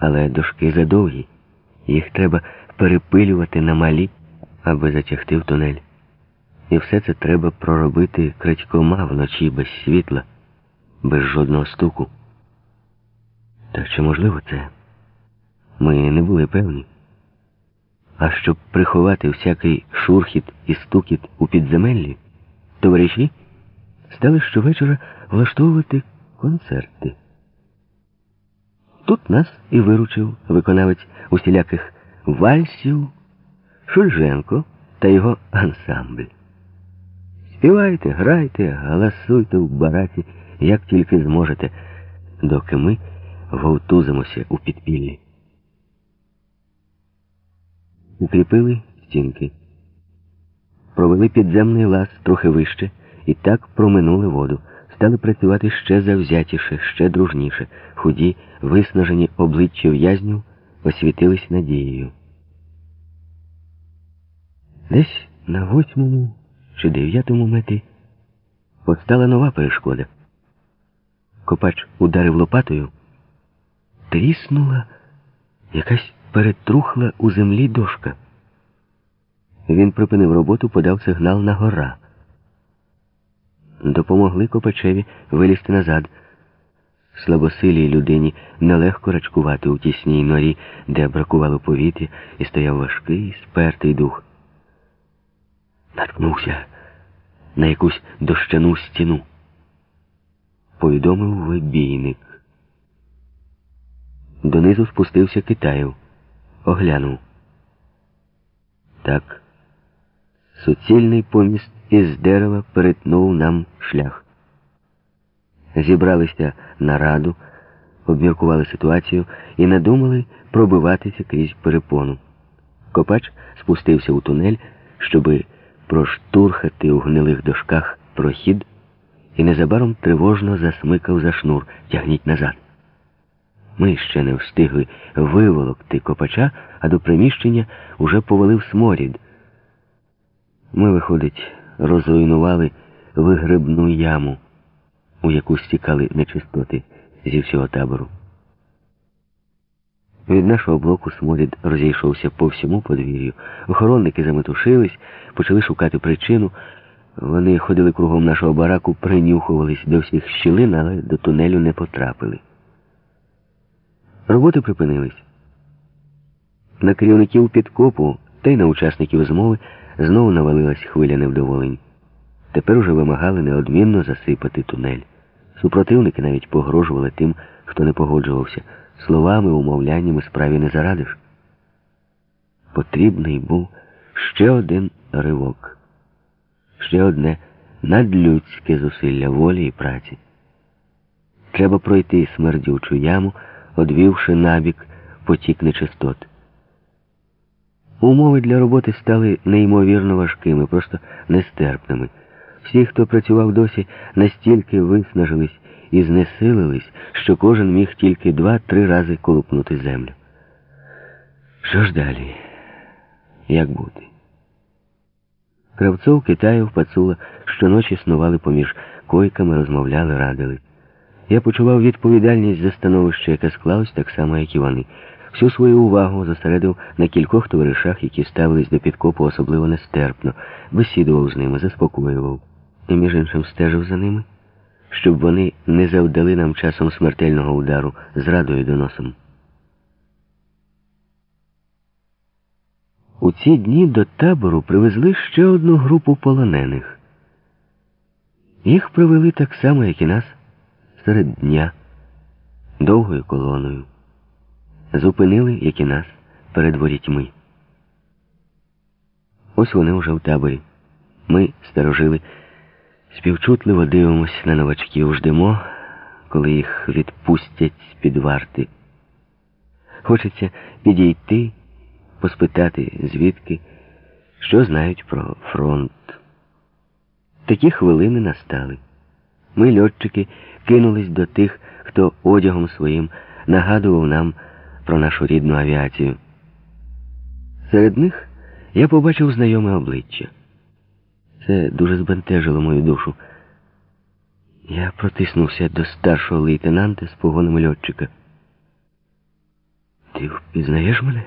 Але дошки задовгі. Їх треба перепилювати на малі, аби затягти в тунель. І все це треба проробити крадькома вночі без світла, без жодного стуку. Та чи можливо це? Ми не були певні. А щоб приховати всякий шурхіт і стукіт у підземеллі, товариші стали щовечора влаштовувати концерти. Нас і виручив виконавець усіляких вальсів Шульженко та його ансамбль. Співайте, грайте, галасуйте в бараті, як тільки зможете, доки ми вовтузимося у підпіллі. Укріпили стінки, провели підземний лаз трохи вище і так проминули воду. Стали працювати ще завзятіше, ще дружніше. Худі, виснажені обличчя в'язнів освітились надією. Десь на восьмому чи дев'ятому меті постала нова перешкода. Копач ударив лопатою, тріснула якась перетрухла у землі дошка. Він припинив роботу, подав сигнал на гора. Допомогли Копачеві вилізти назад. Слабосилій людині нелегко рачкувати у тісній норі, де бракувало повітря, і стояв важкий, спертий дух. Наткнувся на якусь дощану стіну. Повідомив вибійник. Донизу спустився Китаєв. Оглянув. Так, суцільний поміст із дерева перетнув нам шлях. Зібралися на раду, обміркували ситуацію і надумали пробиватися крізь перепону. Копач спустився у тунель, щоби проштурхати у гнилих дошках прохід, і незабаром тривожно засмикав за шнур тягніть назад. Ми ще не встигли виволокти копача, а до приміщення уже повалив сморід. Ми, виходить, розруйнували вигребну яму, у яку стікали нечистоти зі всього табору. Від нашого блоку сморід розійшовся по всьому подвір'ю. Охоронники заметушились, почали шукати причину. Вони ходили кругом нашого бараку, принюхувались до всіх щілин, але до тунелю не потрапили. Роботи припинились. На керівників підкопу та й на учасників змови знову навалилась хвиля невдоволень. Тепер уже вимагали неодмінно засипати тунель. Супротивники навіть погрожували тим, хто не погоджувався. Словами, умовляннями справі не зарадиш. Потрібний був ще один ривок, ще одне надлюдське зусилля волі і праці. Треба пройти смердючу яму, одвівши набік потік нечистот. Умови для роботи стали неймовірно важкими, просто нестерпними. Всі, хто працював досі, настільки виснажились і знесилились, що кожен міг тільки два-три рази колупнути землю. Що ж далі? Як бути? Кравцов, Китаїв, Пацула щоночі снували поміж койками, розмовляли, радили. Я почував відповідальність за становище, яке склалось так само, як і вони. Всю свою увагу зосередив на кількох товаришах, які ставились до підкопу особливо нестерпно, бесідував з ними, заспокоював. І, між іншим, стежив за ними, щоб вони не завдали нам часом смертельного удару з радою до носом. У ці дні до табору привезли ще одну групу полонених. Їх привели так само, як і нас, серед дня, довгою колоною. Зупинили, як і нас, перед ворітьми. Ось вони вже в таборі. Ми, старожили, співчутливо дивимося на новачків, ждемо, коли їх відпустять з-під варти. Хочеться підійти, поспитати, звідки, що знають про фронт. Такі хвилини настали. Ми, льотчики, кинулись до тих, хто одягом своїм нагадував нам про нашу рідну авіацію. Серед них я побачив знайоме обличчя. Це дуже збентежило мою душу. Я протиснувся до старшого лейтенанта з погонами льотчика. Ти впізнаєш мене?